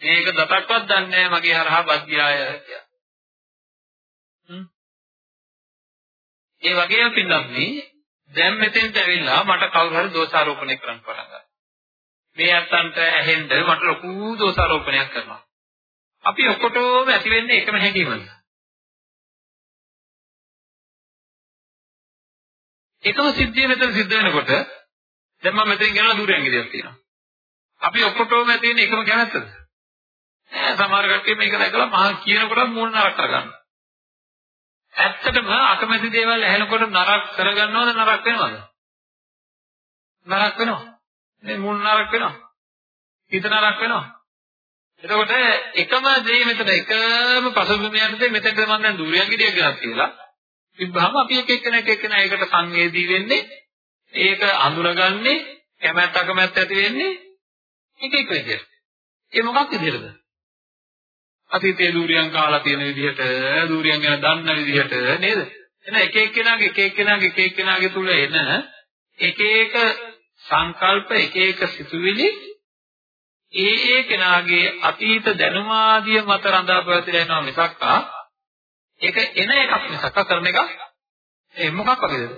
මේක දතක්වත් දන්නේ නැහැ මගේ හරහා බත් ගියාය කියලා. ඒ වගේම පින්නම්නි දැන් මෙතෙන්ට ඇවිල්ලා මට කවුරු හරි දෝෂාරෝපණය කරන්න පටන් ගන්නවා මේ අත්තන්ට ඇහෙන්න මට ලොකු දෝෂාරෝපණයක් කරනවා. අපි ඔක්කොටම ඇති වෙන්නේ එකම හැඟීමද එකම සිද්ධිය මෙතන සිද්ධ වෙනකොට දැන් මම මෙතෙන් ගෙනලා දුරයන් ගෙඩියක් තියෙනවා. අපි ඔක්කොටම තියෙන එකම කැමැත්තද? නෑ සමහර කට්ටිය මේක දැකලා මහා කියනකොට මූණ නරක කරගන්නවා. ඇත්තටම අකමැති දේවල් ඇහෙනකොට නරක කරගන්නවද නරක වෙනවද? නරක වෙනවා. මේ මූණ නරක වෙනවා. හිත නරක වෙනවා. එතකොට එකම දේ මෙතන එකම පසුබිමයටද මෙතනද මම දැන් දුරයන් ගෙඩියක් ගෙනත් කියලා තිබ්බහම අපි එක එක්කෙනෙක් එක්කෙනා ඒකට සංවේදී වෙන්නේ ඒක අඳුනගන්නේ කැමැත්ත අකමැත්ත ඇති වෙන්නේ එක එක විදිහට. ඒ මොකක් විදිහටද? අතීතයේ දූරියන් කාලා තියෙන විදිහට, දූරියන් ගැන දන්න විදිහට නේද? එන එක එක්කෙනාගේ එක එක්කෙනාගේ එක එක්කෙනාගේ තුල එන එක එක සංකල්ප එක එක සිතුවිලි ඒ ඒ කෙනාගේ අතීත දැනුම ආදිය මත රඳා පැවතිලා යනවා මිසක්කා ඒක එන එකක් මිසක්කා කරන එක ඒ මොකක් වගේද?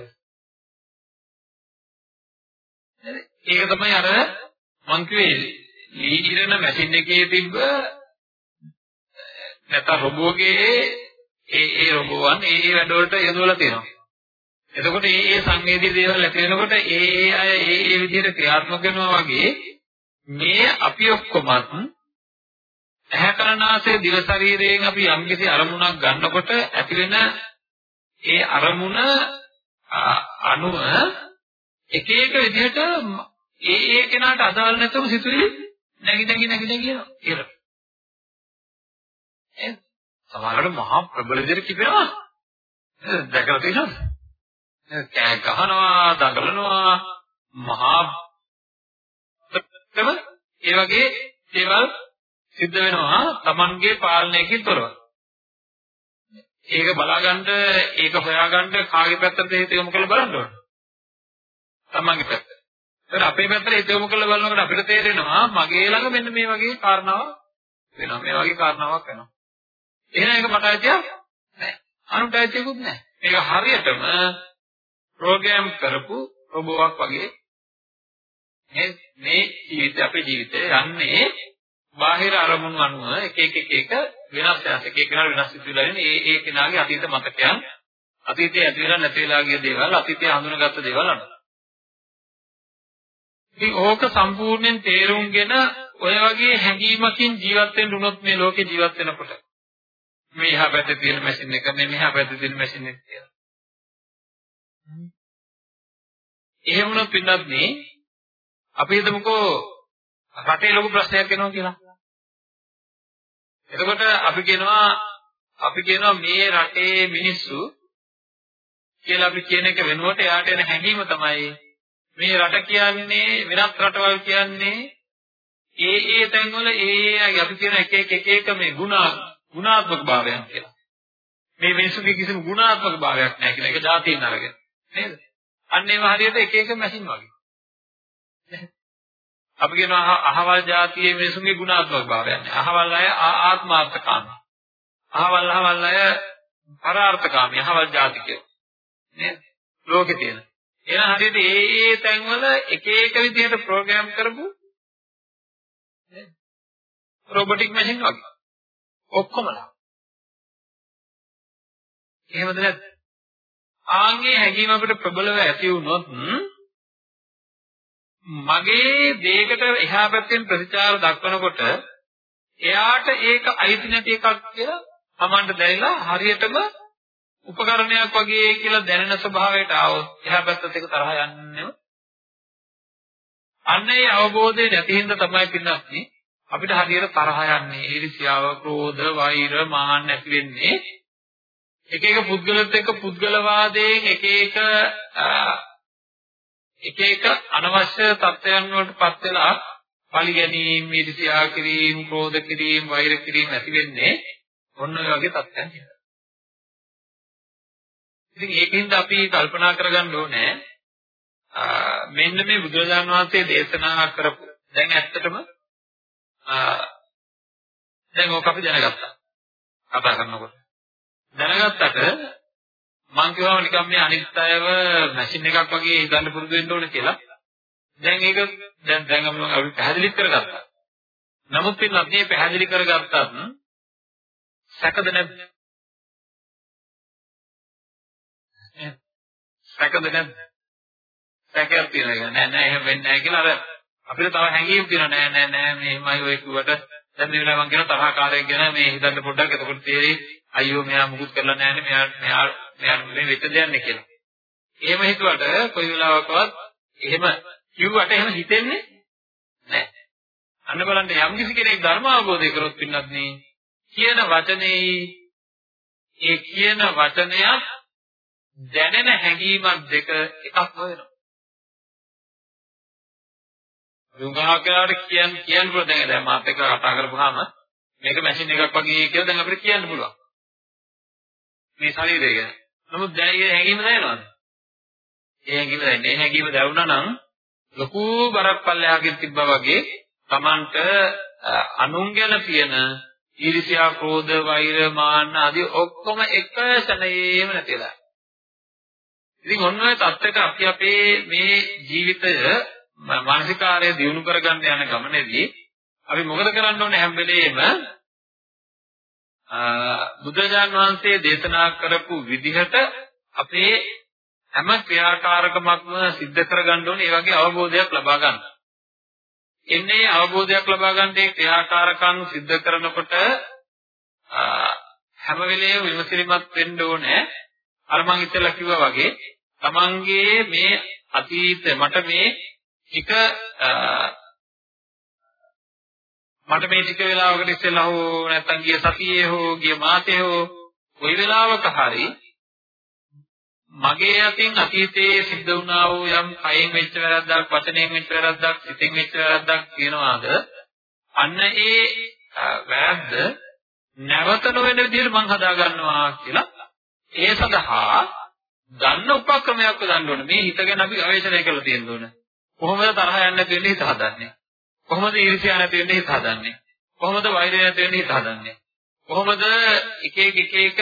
ඒක තමයි අර මං කිව්වේ ලීහිරන මැෂින් එකේ තිබ්බ නැත්නම් රොබෝගේ ඒ ඒ රොබෝවන් ඒ ඒ වැඩවලට යොදවලා තියෙනවා. එතකොට ඒ ඒ සංවේදී දේවල් ඇති වෙනකොට ඒ ඒ අය ඒ ඒ විදිහට ක්‍රියාත්මක වෙනවා වගේ මේ අපි ඔක්කොමත් ඇහැ කරනාසේ දිව ශරීරයෙන් අපි යම්කිසි අරමුණක් ගන්නකොට ඇතිවෙන ඒ අරමුණ අනුව එක එක විදිහට ඒ ඒ කෙනාට අදාළ නැතුව සිතුවිලි නැగి නැగి නැగి නැగి යනවා ඒ සමහරවිට මහා ප්‍රබල දෙයක් කියනවා දැකලා තියෙනවද? කෑ ගහනවා දඟලනවා මහා ඒ වගේ දේවල් සිද්ධ වෙනවා Tamanගේ පාලනයකින් තොරව. ඒක බලාගන්න ඒක හොයාගන්න කාගේ පැත්තටද හිත යොමු කරලා බලන්න ඕනේ. තමන්ගේ පැත්ත. ඒත් අපේ පැත්තට හිත යොමු කරලා බලනකොට අපිට තේරෙනවා මගේ ළඟ මෙන්න මේ වගේ කාරණාවක් වෙනවා. මේ වගේ කාරණාවක් වෙනවා. එහෙනම් ඒක මට අයිතියක් නැහැ. අනුන්ට අයිතියකුත් නැහැ. මේක හරියටම ප්‍රෝග්‍රෑම් කරපු රොබෝවක් වගේ මේ ජීවිතය අපේ ජීවිතය යන්නේ බාහිර අරමුණු අනුව එක එක එක එක වෙනස් වෙනස් එක එක කෙනාට වෙනස් සිදුවිලා ඉන්නේ ඒ ඒ කෙනාගේ අතීත මතකයන් අතීතයේ ඇති වෙලා නැති වෙලා ගිය දේවල් අතීතයේ හඳුනාගත්ත දේවල් අනුව ඉතින් ඕක සම්පූර්ණයෙන් තේරුම්ගෙන ඔය වගේ හැඟීමකින් ජීවත් වෙන්න උනොත් මේ ලෝකේ ජීවත් වෙනකොට මේ එහා පැත්තේ තියෙන මැෂින් එක මේ මෙහා පැත්තේ තියෙන මැෂින් එක කියලා. එහෙම වුණොත් පින්නත් මේ අපි හිතමුකෝ රටේ ලොකු ප්‍රශ්නයක් වෙනවා කියලා. එතකොට අපි කියනවා අපි කියනවා මේ රටේ මිනිස්සු කියලා අපි කියන එක වෙනුවට එයාට එන හැඟීම තමයි මේ රට කියන්නේ වෙනත් රටවල් කියන්නේ ඒ ඒ තැන්වල ඒ ඒ අපි කියන එක එක එක එක මේ ಗುಣ ගුණාත්මක භාවයන් කියලා. මේ මිනිස්සුගේ කිසිම ගුණාත්මක භාවයක් නැහැ කියලා. ඒක જાතියෙන් අරගෙන. නේද? අන්න ඒවා හරියට එක එක මැෂින් වගේ. අපි කියනවා අහවල් જાතියේ මිනිසුන්ගේ ගුණාත්මක භාවයන්. අහවල් අය ආත්මාර්ථකාමී. අහවල් අහවල් අය පරාර්ථකාමී. අහවල් જાතිකයෝ. නේද? ලෝකේ තියෙන. එහෙනම් හරියට ඒ ඒ තැන්වල එක එක විදිහට ප්‍රෝග්‍රෑම් කරපු රොබොටික් මැෂින් වගේ. ඔක්කොමලා. එහෙමද නැද්ද? ආන්ගේ හැඟීම අපිට ප්‍රබලව ඇති වුණොත් මගේ දෙයකට එහා පැත්තෙන් ප්‍රතිචාර දක්වනකොට එයාට ඒක අයිති නැති එකක් කියලා Tamanට දැනෙලා හරියටම උපකරණයක් වගේ කියලා දැනෙන ස්වභාවයට ආවොත් එහා පැත්තට ඒක තරහ යන්නේ. අන්න ඒ අවබෝධය නැති හින්දා තමයි පින්නන්නේ අපිට හරියට තරහ යන්නේ. ඊර්ෂ්‍යාව, ක්‍රෝධ, වෛර, මාන්න ඇති වෙන්නේ. එක එක පුද්ගලත් එක්ක පුද්ගලවාදයෙන් එක එක එක එක අනවශ්‍ය තත්ත්වයන් වලටපත් වෙලා පලි ගැනීම, ඊර්ෂ්‍යා කිරීම, ක්‍රෝධ කිරීම, වෛර කිරීම ඇති වෙන්නේ ඔන්න ඔය වගේ තත්ත්වයන් නිසා. ඉතින් ඒකින්ද අපි කල්පනා කරගන්න ඕනේ මෙන්න මේ බුදුරජාණන් වහන්සේ දේශනා කරපු දැන් ඇත්තටම දැන් ඕක අපි දැනගත්තා. කතා කරනකොට. දැනගත්තට මං කියවම නිකන් මේ අනිත් අයව මැෂින් එකක් වගේ හිතන්න පුරුදු වෙන්න ඕනේ කියලා. දැන් ඒක දැන් දැන් අපි පැහැදිලි කරගත්තා. නමුත් පින්නත් මේ පැහැදිලි කරගත්තත් සැකද නැද්ද? සැකද නැද්ද? සැකයක් තියෙනවා නෑ නෑ එහෙම වෙන්නේ නෑ කියලා අර අපිට තව හැංගීම් තියෙනවා නෑ නෑ නෑ මෙහෙමයි ඔය කිව්වට දැන් මේ වෙලාව මම කියන තරහකාරයෙක් ගැන මේ හිතන්න පොඩ්ඩක් එතකොට තේරෙයි අයියෝ මෙයා මුකුත් කරලා නෑනේ මෙයා මෙයා මෙයා මේ වෙත දෙන්නේ කියලා. එහෙම හිතුවට කොයි වෙලාවකවත් එහෙම කිව්වට එහෙම හිතෙන්නේ නෑ. අන්න බලන්න යම් කිසි කෙනෙක් ධර්ම අවබෝධය කරොත් පින්නත් නේ කියන වචනේ ඒ කියන වචනයක් දැනෙන හැඟීමක් දෙක එකක් වෙනවා. දුඟහකලාට කියන්න කියන්න පුළුවන් දැන් දැන් මාත් එක්ක කතා කරපුවාම මේක මැෂින් එකක් වගේ කියලා දැන් අපිට කියන්න පුළුවන්. මේ ශරීරය ගැන. නමුත් දැන් ඒ හැඟීම දැනෙනවද? ඒ හැඟීම දැනෙන්නේ. ඒ හැඟීම දැවුණා නම් ලොකු බරක් පල්ලෙහාකින් තිබ්බා වගේ Tamanට අනුන් ගැන තියෙන ඊර්ෂ්‍යා, ක්‍රෝධ, වෛර, මාන්න ආදී ඔක්කොම එක ශනේයම නැතිලා. ඉතින් ඔන්න ඔය தත්ත්වක අපි අපේ මේ ජීවිතය මානසිකාරය දියුණු කරගන්න යන ගමනේදී අපි මොකද කරන්න ඕනේ හැම වෙලේම බුදුරජාන් වහන්සේ දේශනා කරපු විදිහට අපේ හැම ක්‍රියාකාරකමක්ම සිද්ධ කරගන්න ඕනේ ඒ වගේ අවබෝධයක් ලබා ගන්න. එන්නේ අවබෝධයක් ලබා ගන්න ඒ ක්‍රියාකාරකම් සිද්ධ කරනකොට හැම වෙලේම විමසිලිමත් වෙන්න ඕනේ. අර මං ඉස්සෙල්ලා කිව්වා වගේ තමන්ගේ මේ අතීත මට මේ ටික මට මේ ටික වෙලාවකට ඉස්සෙල්ලා හෝ නැත්තම් ගිය සතියේ හෝ ගිය මාසේ හෝ කොයි වෙලාවක හරි මගේ අතින් අතීතයේ සිද්ධ වුණා වූ යම් කයෙන් වෙච්ච වැරද්දක් වචනයෙන් වෙච්ච වැරද්දක් සිතෙන් වෙච්ච වැරද්දක් කියනවාද? අන්න ඒ වැරද්ද නැවත නොවන විදිහට මම හදා ගන්නවා කියලා ඒ සඳහා ගන්න උපක්‍රමයක් ගන්න ඕනේ. මේ හිත ගැන අපි ගවේෂණය කරලා තියෙන්න ඕනේ. කොහොමද තරහ යන්නේ නැති වෙන්නේ හිත හදන්නේ? කොහොමද ඊර්ෂ්‍යා නැති වෙන්නේ හිත හදන්නේ? කොහොමද වෛරය නැති වෙන්නේ හිත හදන්නේ? කොහොමද එක එක එක එක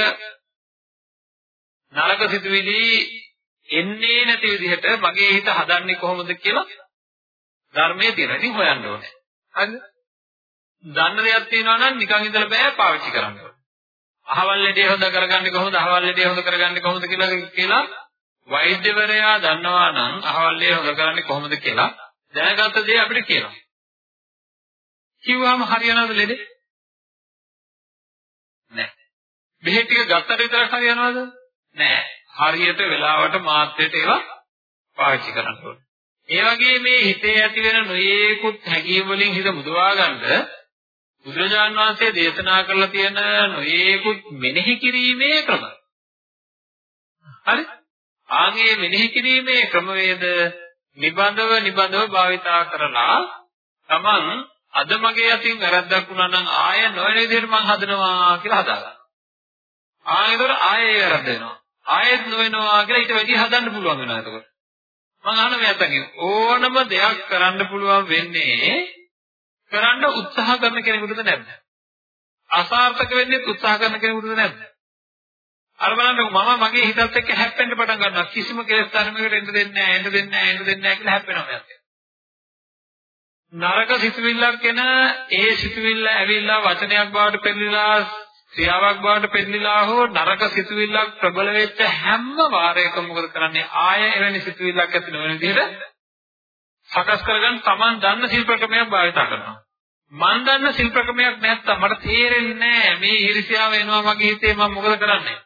නරක සිතුවිලි එන්නේ නැති විදිහට මගේ හිත හදන්නේ කොහොමද කියලා ධර්මයේ තියෙන ඉතින් හොයන්න ඕනේ. හරිද? දන්න දෙයක් තියෙනවා නම් නිකන් ඉඳලා බෑ පාවිච්චි කරන්න ඕනේ. අහවල් ලෙඩේ හොඳ කරගන්නේ කොහොමද? අහවල් ලෙඩේ හොඳ කරගන්නේ කොහොමද කියලා කියලා වෛද්‍යවරයා දන්නවා නම් අහවල්ලේ හොද කරන්නේ කොහොමද කියලා දැනගත්ත දේ අපිට කියනවා. කිව්වම හරියනවද ලෙඩේ? නෑ. බෙහෙත් ටික ගත්තට විතරක් හරියනවද? නෑ. හරියට වෙලාවට මාත්‍රයට ඒවා පාවිච්චි කරන්න ඕනේ. ඒ වගේ මේ හිතේ ඇති වෙන නොයේකුත් හැඟීම් වලින් හිත මුදවා ගන්න බුදුරජාන් වහන්සේ දේශනා කරලා තියෙන නොයේකුත් මෙනෙහි කිරීමේ ක්‍රම. හරි? ආගේ මෙනෙහි කිරීමේ ක්‍රමවේද නිබඳව නිබඳව භාවිතා කරලා තමන් අද මගේ අතින් වැරද්දක් වුණා නම් ආය නොවන විදිහට මං හදනවා කියලා හදාගන්න. ආයෙතර ආයෙ වැරද්ද වෙනවා. ආයෙත් නොවෙනවා කියලා ඊට වැඩි හදන්න පුළුවන් වෙනවා එතකොට. මං අහන මෙයාටකින් ඕනම දෙයක් කරන්න පුළුවන් වෙන්නේ කරන්න උත්සාහ කරන කෙනෙකුටද නැද්ද? අසාර්ථක වෙන්නේ උත්සාහ කරන කෙනෙකුටද නැද්ද? අර බලන්නකො මම මගේ හිතත් එක්ක හැප්පෙන්න පටන් ගන්නවා කිසිම කෙලෙස් ධර්මයකට එන්න දෙන්නේ නැහැ එන්න දෙන්නේ නැහැ එන්න දෙන්නේ නැහැ කියලා හැප්පෙනවා මම. නරක සිතුවිල්ලක් එන ඒ සිතුවිල්ල ඇවිල්ලා වචනයක් බවට පෙරලිලා ක්‍රියාවක් බවට පෙන්නලා හෝ නරක සිතුවිල්ලක් ප්‍රබල වෙච්ච හැම වාරයකම මොකද කරන්නේ? ආය එවැනි සිතුවිල්ලක් ඇති නොවන විදිහට සකස් කරගන්න Taman දන්න ශිල්ප ක්‍රමයක් භාවිත කරනවා. මන් දන්න ශිල්ප ක්‍රමයක් නැත්තම් මට තේරෙන්නේ නැහැ. මේ ඊර්ෂ්‍යාව එනවා මගේ හිතේ මම මොකද කරන්නේ?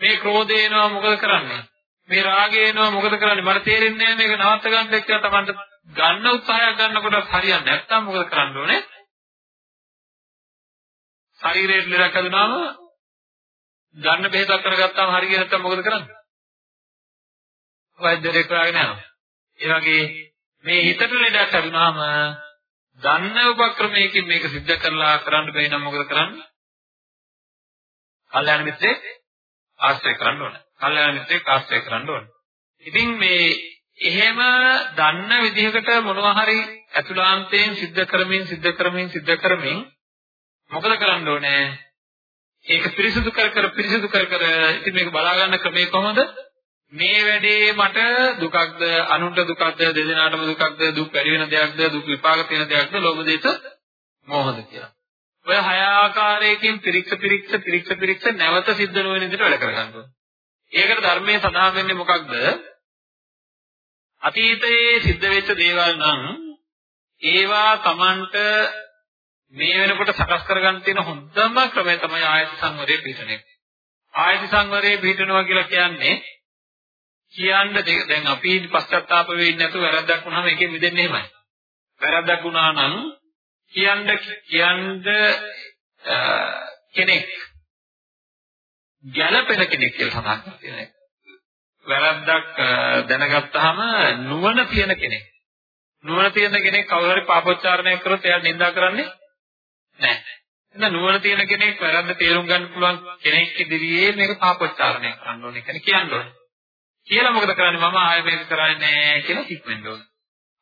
මේ ක්‍රෝධය එනවා මොකද කරන්නේ? මේ රාගය එනවා මොකද කරන්නේ? මට තේරෙන්නේ නැහැ මේක නවත්ත ගන්න එක්ක Tamanට ගන්න උත්සාහයක් ගන්නකොට හරියන්නේ නැත්තම් මොකද කරන්න ඕනේ ශරීරයට ලෙඩක් හදුනාම ගන්න බෙහෙතක් කරගත්තාම හරිය නැත්තම් මොකද කරන්නේ? වෛද්‍යරයෙක් හොයාගෙන යනවා. ඒ වගේ මේ හිතට ලෙඩක් හදුනාම දන්න උපක්‍රමයකින් මේක සිද්ධ කරලා කරන්න බැරි නම් මොකද කරන්නේ? කල්යාණ මිත්‍රේ ආශ්‍රය කරන්න ඕනේ. කල්යාණ මිත්‍රේ ආශ්‍රය කරන්න ඕනේ. ඉතින් මේ එහෙම දන්න විදිහකට මොනවා හරි අතුලාන්තයෙන් සිද්ධ කරමින් සිද්ධ කරමින් සිද්ධ කරමින් මොකද කරන්න ඕනේ? ඒක පිරිසිදු කර කර පිරිසිදු කර කර ඉතින් මේක බලා ගන්න ක්‍රමය කොහොමද? මේ වැඩේ මට දුකක්ද අනුන්ට දුකක්ද දෙදෙනාටම දුකක්ද දුක් වැඩි වෙන දෙයක්ද දුක් විපාක තියෙන දෙයක්ද ලෝභ දේශ මොහොත කියලා. ඔය හය ආකාරයකින් පිරික්ස පිරික්ස පිරික්ස පිරික්ස නැවත සිද්ධ නොවන විදිහට වැඩ කරගන්න ඕනේ. ඒකට ධර්මයේ සඳහන් වෙන්නේ මොකක්ද? අතීතයේ සිද්ධ වෙච්ච දේවල් නම් ඒවා Tamanට මේ වෙනකොට සකස් කරගන්න තියෙන හොඳම ක්‍රමය තමයි ආයත සංවරයේ පිටන එක. ආයත සංවරයේ පිටනවා කියලා කියන්නේ කියන්න දැන් අපි පශ්චාත්තාප වෙන්නේ නැතුව වැරද්දක් වුණාම ඒකෙන් මිදෙන්නේ එහෙමයි. වැරද්දක් වුණා නම් කියන්න කියන්න කෙනෙක් ගැළපෙන කෙනෙක් කියලා සඳහන් කරලා වැරද්දක් දැනගත්තාම නුවණ තියෙන කෙනෙක්. නුවණ තියෙන කෙනෙක් කවුරු හරි පාපෝච්චාරණය කරොත් එයා නිඳා කරන්නේ නැහැ. එහෙනම් නුවණ තියෙන කෙනෙක් වැරද්ද තේරුම් ගන්න පුළුවන් කෙනෙක් ඉදිරියේ මේක පාපොච්චාරණය කරන්න ඕනේ කියන්නේ කියන්න ඕනේ. කියලා මොකද කරන්නේ මම ආයෙ මේක කරන්නේ නැහැ කියලා හිතෙන්න ඕනේ.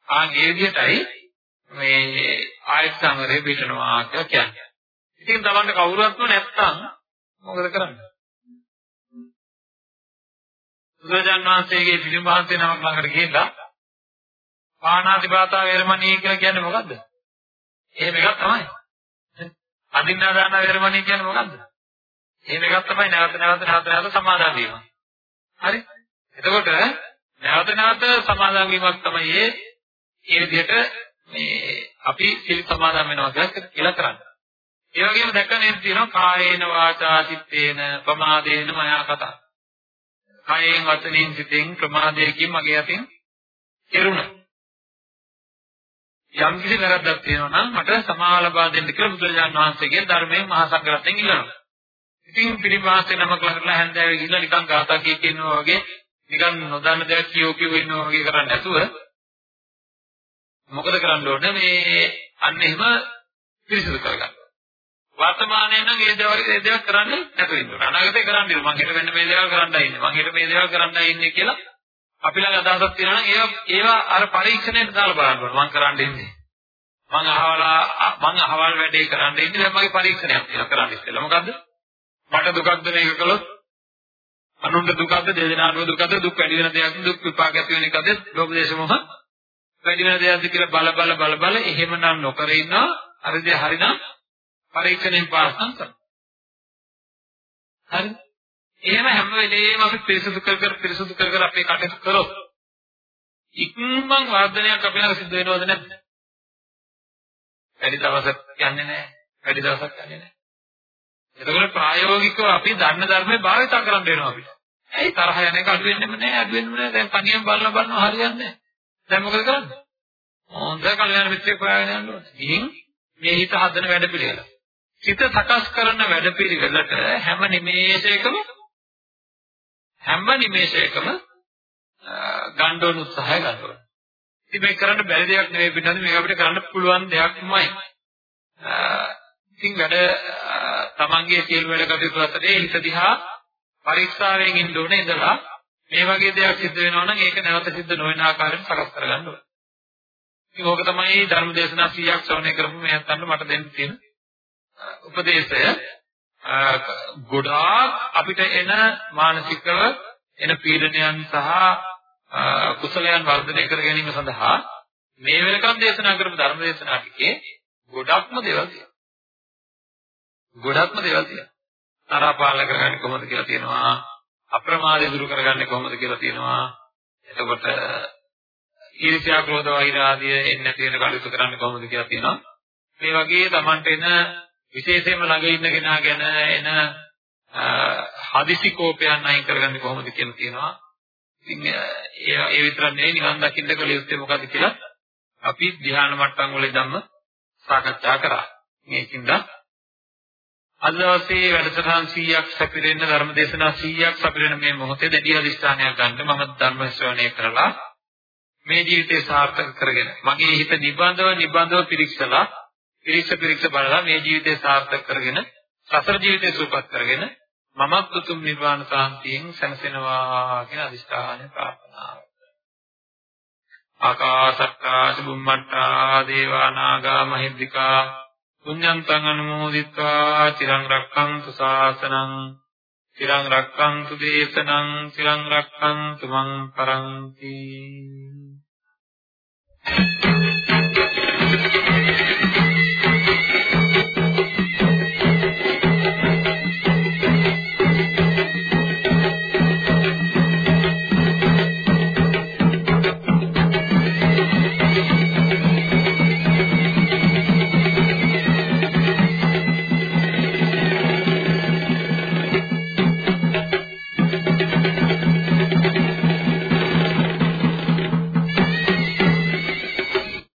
ආන් ඒ විදිහටයි මේ ආයත් සංවරේ පිටනවා කියලා කියන්නේ. ඉතින් තමන්ට කවුරුවත්ම නැත්තම් මොකද කරන්නේ? බුදුරජාන් වහන්සේගේ පිළිම වහන්සේ නමක් ළඟට ගිහිල්ලා පාණාතිපාතා වේරමණී කියලා කියන්නේ මොකද්ද? එහෙම එකක් තමයි. අදින්නා දාන වේරමණී කියන්නේ මොකද්ද? එහෙම එකක් තමයි නැවත නැවත නැවත නැවත සමාදන් වීම. හරි? එතකොට නැවත නැවත සමාදන් වීමක් තමයි ඒ ඒ විදිහට මේ අපි සිල් සමාදන් වෙනවා කියලා කරන්නේ. ඒ වගේම දැක්කනේ තියෙනවා කායේන වාචා චිත්තේන ප්‍රමාදේන මයා කතා. කායෙන් වචනෙන් සිතෙන් ප්‍රමාදයකින් මගේ අතින් කෙරුණා. යම් කිසි වැරද්දක් තියෙනවා නම් මට සමාව ලබා දෙන්න කියලා බුදුරජාණන් වහන්සේගේ ධර්මයෙන් මහා සංඝරත්නයෙන් ඉල්ලනවා. ඉතින් පිළිපාස්සේ නමක් ළඟට හැන්දෑවේ ගිහිල්ලා නිකන් ගාථා කිය කියනවා වගේ නිකන් නොදන්න දෙයක් කියෝ කියෝ ඉන්නවා වගේ කරන්නේ නැතුව මොකද කරන්න ඕනේ මේ අන්න එහෙම පිරිසිදු කරගන්න. වර්තමානයේ නම් ඒ දේවල් ඒ දේවල් කරන්නේ නැතුව ඉන්න ඕනේ. අනාගතේ කරන්නේ මම හිත වෙන්න මේ දේවල් කරන්නයි ඉන්නේ. මම හිත මේ දේවල් කරන්නයි ඉන්නේ කියලා අපි ළඟ අදහසක් තියෙනවා නම් ඒවා ඒවා අර පරීක්ෂණයට දාලා බලන්න ඕනේ. මම කරන්න ඉන්නේ. මම අහවලා මම අහවල් වැඩේ කරන්න ඉන්නේ දැන් මගේ පරීක්ෂණයක් තියෙනවා කරන්න ඉස්සෙල්ලා. මොකද්ද? මට දුකක්ද මේක කළොත්? අනුන්ට දුකක්ද දෙදෙනාටම දුකක්ද දුක් වැඩි වෙන දෙයක්ද දුක් විපාක ඇති වෙන එකද ලෝභ දේශ මොහ වැඩි වෙන දෙයක්ද කියලා බල බල බල බල එහෙමනම් නොකර ඉන්නවා අර දේ හරිනම් පරීක්ෂණයෙන් පාස් කරනවා. හරි? එහෙම හැම වෙලේම අපි පිරිසුදු කර කර පිරිසුදු කර කර අපේ කටයුතු කරොත් ඉක්මන් වර්ධනයක් අපේ ළඟ සිද්ධ වෙනවද නැද්ද? වැඩි දවසක් යන්නේ නැහැ. වැඩි දවසක් යන්නේ නැහැ. එතකොට ප්‍රායෝගිකව අපි දන්න ධර්මයේ භාවිත කරන්න වෙනවා අපිට. ඇයි තරහ යන එක අඩු වෙන්නෙම නැහැ, අඩු වෙන්නෙම නැහැ. දැන් තනියම බලන බලන හරියන්නේ නැහැ. දැන් මොකද කරන්නේ? හොඳ කල්යාණ මිත්‍රයෙක් හොයාගෙන යන්න ඕනේ. ඉතින් මේ හිත හදන වැඩ පිළිවෙල. හිත සකස් කරන වැඩ පිළිවෙලට හැම නිමේෂයකම හැම නිමේෂයකම ගන්න ඕන උත්සාහය ගන්න ඕන. ඉතින් මේක කරන්න බැරි දෙයක් නෙවෙයි පිටන්නේ මේක අපිට කරන්න පුළුවන් දෙයක්මයි. ඉතින් වැඩ තමන්ගේ සියලු වැඩ කටයුතු අතරේ හිත දිහා පරීක්ෂාවෙන් ඉන්න ඕනේ ඉඳලා මේ වගේ දෙයක් සිද්ධ වෙනවා නම් ඒක නැවත සිද්ධ නොවන ආකාරයෙන් සකස් කරගන්න ඕනේ. ඉතින් ඕක තමයි ධර්ම දේශනා 100ක් ශ්‍රවණය කරපු මේ අතන්න මට දෙන්න තියෙන උපදේශය. ගොඩාක් අපිට එන මානසිකව එන පීඩනයන් සහ කුසලයන් වර්ධනය කර ගැනීම සඳහා මේ වෙනකම් දේශනා කරපු ධර්ම දේශනා ටිකේ ගොඩක්ම දේවල් තියෙනවා. ගොඩක්ම දේවල් තියෙනවා. තරපාල කරගන්නේ කොහොමද කියලා තියෙනවා. අප්‍රමාදය දුරු කරගන්නේ කොහොමද කියලා තියෙනවා. එතකොට ඊර්ෂ්‍යා ක්‍රෝධ වෛර ආදී එන්නේ නැති වෙන කටයුතු කරන්නේ කොහොමද කියලා තියෙනවා. මේ වගේ Tamanට එන විශේෂයෙන්ම ළඟ ඉන්න කෙනා ගැන එන හදිසි කෝපයන් අයින් කරගන්නේ කොහොමද කියලා තියෙනවා. ඉතින් ඒ ඒ විතරක් නෙවෙයි නිවන් දකින්න කල යුත්තේ මොකද්ද කියලා අපි ධ්‍යාන මට්ටම් වල ධම්ම සාකච්ඡා කරා. මේකින්ද අද දවසේ වැඩසටහන් 100ක් සැපිරෙන්න ධර්ම දේශනා 100ක් සැපිරෙන මේ මොහොතේ දෙඩි අධිෂ්ඨානයක් ගන්න මම ධර්ම ශ්‍රවණය කරලා මේ ජීවිතේ සාර්ථක කරගෙන මගේ හිත නිබඳව නිබඳව පිරික්සලා පිරික්ස පිරික්ස බලලා මේ ජීවිතේ සාර්ථක කරගෙන සතර ජීවිතේ සූපත් කරගෙන මමත් උතුම් නිර්වාණ සාන්තියෙන් සැනසෙනවා කියන අදිෂ්ඨානය ප්‍රාර්ථනා ආකාශත්තා චුම්මත්තා දේවා නාග මහිද්దికා පුඤ්ඤන්තං අනුමෝදිත්වා චිරං රක්ඛන්තු ශාසනං චිරං රක්ඛන්තු දේශනං චිරං රක්ඛන්තු මං පරන්ති Thank you.